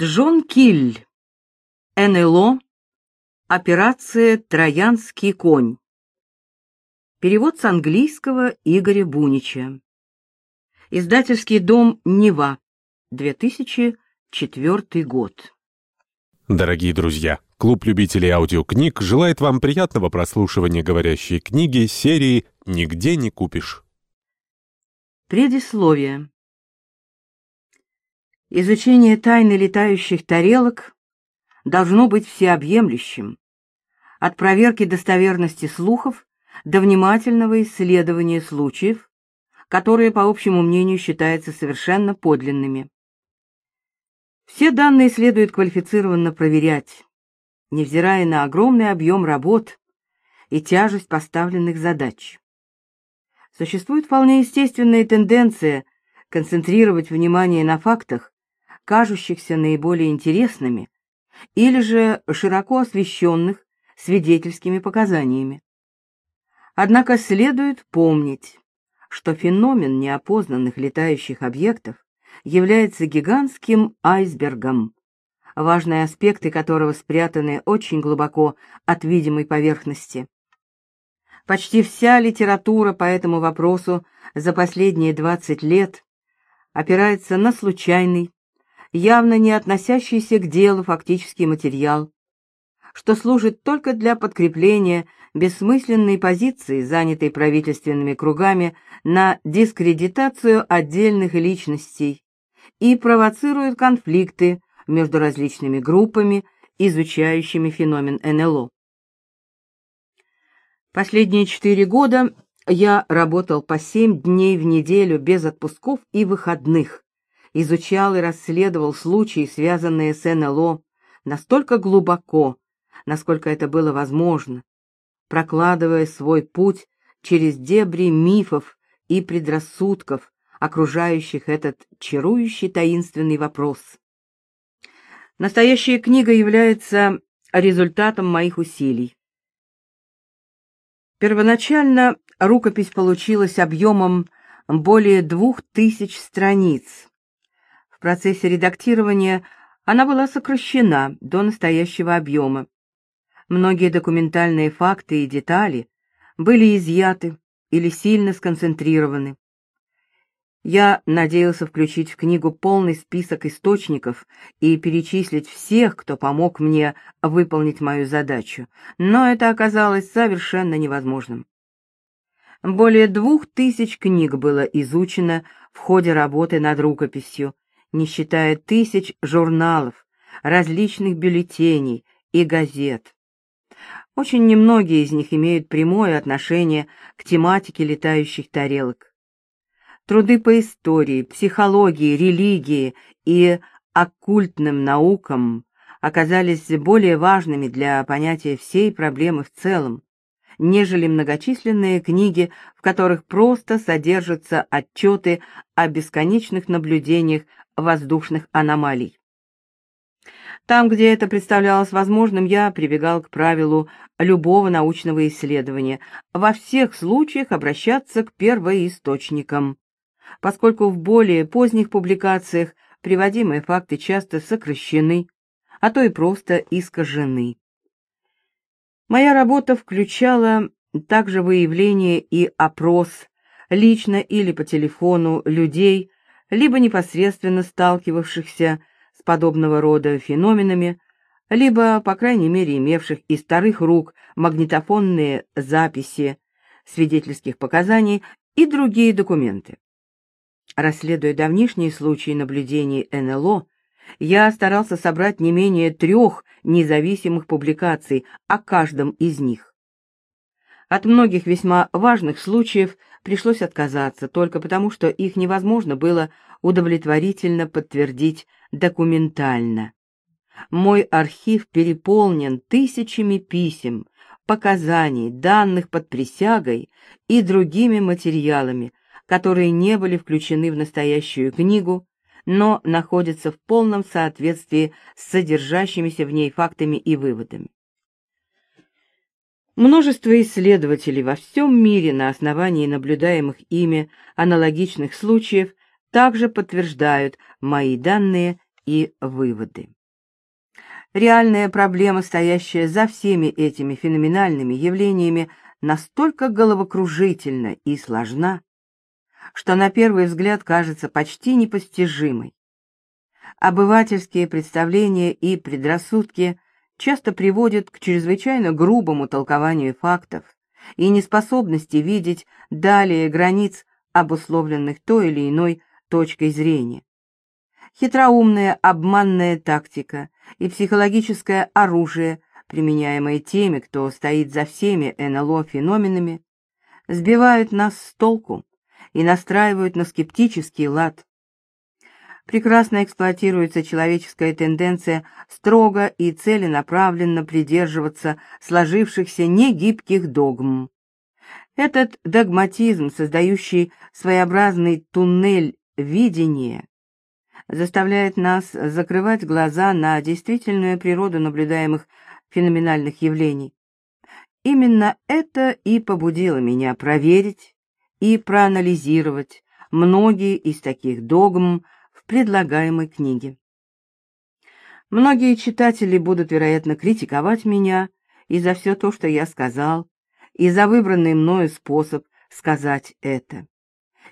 Джон Киль. НЛО. Операция «Троянский конь». Перевод с английского Игоря Бунича. Издательский дом «Нева», 2004 год. Дорогие друзья, клуб любителей аудиокниг желает вам приятного прослушивания говорящей книги серии «Нигде не купишь». Предисловие. Изучение тайны летающих тарелок должно быть всеобъемлющим, от проверки достоверности слухов до внимательного исследования случаев, которые, по общему мнению, считаются совершенно подлинными. Все данные следует квалифицированно проверять, невзирая на огромный объем работ и тяжесть поставленных задач. Существует вполне естественная тенденция концентрировать внимание на фактах, кажущихся наиболее интересными, или же широко освещенных свидетельскими показаниями. Однако следует помнить, что феномен неопознанных летающих объектов является гигантским айсбергом, важные аспекты которого спрятаны очень глубоко от видимой поверхности. Почти вся литература по этому вопросу за последние 20 лет опирается на случайный, явно не относящийся к делу фактический материал, что служит только для подкрепления бессмысленной позиции, занятой правительственными кругами на дискредитацию отдельных личностей и провоцирует конфликты между различными группами, изучающими феномен НЛО. Последние четыре года я работал по семь дней в неделю без отпусков и выходных, изучал и расследовал случаи, связанные с НЛО, настолько глубоко, насколько это было возможно, прокладывая свой путь через дебри мифов и предрассудков, окружающих этот чарующий таинственный вопрос. Настоящая книга является результатом моих усилий. Первоначально рукопись получилась объемом более двух тысяч страниц, в процессе редактирования она была сокращена до настоящего объема. Многие документальные факты и детали были изъяты или сильно сконцентрированы. Я надеялся включить в книгу полный список источников и перечислить всех, кто помог мне выполнить мою задачу, но это оказалось совершенно невозможным. Более двух тысяч книг было изучено в ходе работы над рукописью, не считая тысяч журналов, различных бюллетеней и газет. Очень немногие из них имеют прямое отношение к тематике летающих тарелок. Труды по истории, психологии, религии и оккультным наукам оказались более важными для понятия всей проблемы в целом, нежели многочисленные книги, в которых просто содержатся отчеты о бесконечных наблюдениях воздушных аномалий. Там, где это представлялось возможным, я прибегал к правилу любого научного исследования во всех случаях обращаться к первоисточникам, поскольку в более поздних публикациях приводимые факты часто сокращены, а то и просто искажены. Моя работа включала также выявление и опрос лично или по телефону людей, либо непосредственно сталкивавшихся с подобного рода феноменами, либо, по крайней мере, имевших из старых рук магнитофонные записи свидетельских показаний и другие документы. Расследуя давнишние случаи наблюдений НЛО, я старался собрать не менее трех независимых публикаций о каждом из них. От многих весьма важных случаев пришлось отказаться только потому, что их невозможно было удовлетворительно подтвердить документально. Мой архив переполнен тысячами писем, показаний, данных под присягой и другими материалами, которые не были включены в настоящую книгу, но находятся в полном соответствии с содержащимися в ней фактами и выводами. Множество исследователей во всем мире на основании наблюдаемых ими аналогичных случаев также подтверждают мои данные и выводы. Реальная проблема, стоящая за всеми этими феноменальными явлениями, настолько головокружительна и сложна, что на первый взгляд кажется почти непостижимой. Обывательские представления и предрассудки часто приводят к чрезвычайно грубому толкованию фактов и неспособности видеть далее границ, обусловленных той или иной точкой зрения. Хитроумная обманная тактика и психологическое оружие, применяемое теми, кто стоит за всеми НЛО-феноменами, сбивают нас с толку и настраивают на скептический лад. Прекрасно эксплуатируется человеческая тенденция строго и целенаправленно придерживаться сложившихся негибких догм. Этот догматизм, создающий своеобразный туннель видения, заставляет нас закрывать глаза на действительную природу наблюдаемых феноменальных явлений. Именно это и побудило меня проверить и проанализировать многие из таких догм предлагаемой книге. Многие читатели будут, вероятно, критиковать меня и за все то, что я сказал, и за выбранный мною способ сказать это.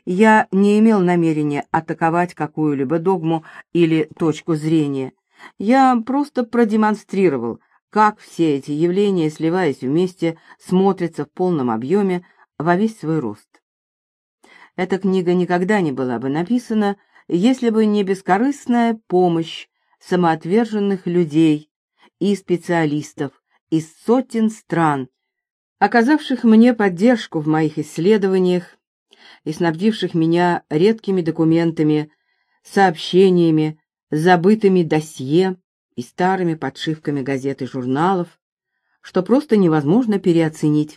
Я не имел намерения атаковать какую-либо догму или точку зрения. Я просто продемонстрировал, как все эти явления, сливаясь вместе, смотрятся в полном объеме во весь свой рост. Эта книга никогда не была бы написана, если бы не бескорыстная помощь самоотверженных людей и специалистов из сотен стран, оказавших мне поддержку в моих исследованиях и снабдивших меня редкими документами, сообщениями, забытыми досье и старыми подшивками газет и журналов, что просто невозможно переоценить.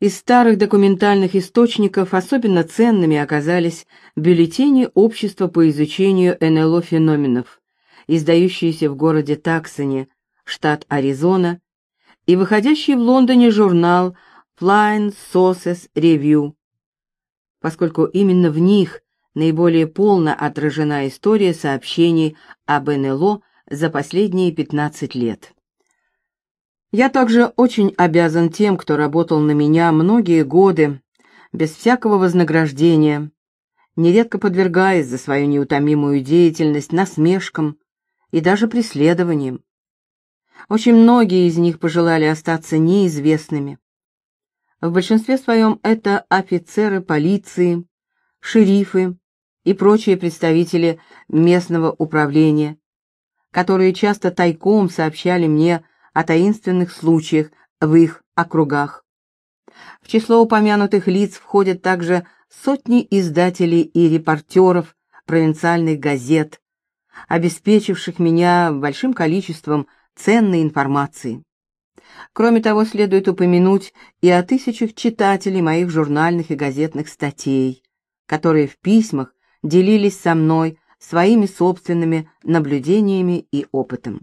Из старых документальных источников особенно ценными оказались бюллетени Общества по изучению НЛО-феноменов, издающиеся в городе Таксоне, штат Аризона, и выходящий в Лондоне журнал Flying Saucers Review, поскольку именно в них наиболее полно отражена история сообщений об НЛО за последние 15 лет. Я также очень обязан тем, кто работал на меня многие годы, без всякого вознаграждения, нередко подвергаясь за свою неутомимую деятельность насмешкам и даже преследованиям. Очень многие из них пожелали остаться неизвестными. В большинстве своем это офицеры полиции, шерифы и прочие представители местного управления, которые часто тайком сообщали мне о таинственных случаях в их округах. В число упомянутых лиц входят также сотни издателей и репортеров провинциальных газет, обеспечивших меня большим количеством ценной информации. Кроме того, следует упомянуть и о тысячах читателей моих журнальных и газетных статей, которые в письмах делились со мной своими собственными наблюдениями и опытом.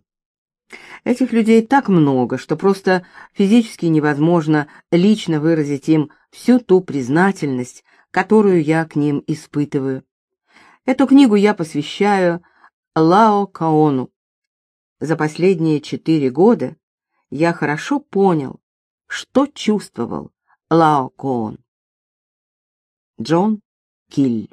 Этих людей так много, что просто физически невозможно лично выразить им всю ту признательность, которую я к ним испытываю. Эту книгу я посвящаю Лао Каону. За последние четыре года я хорошо понял, что чувствовал Лао Коон. Джон Киль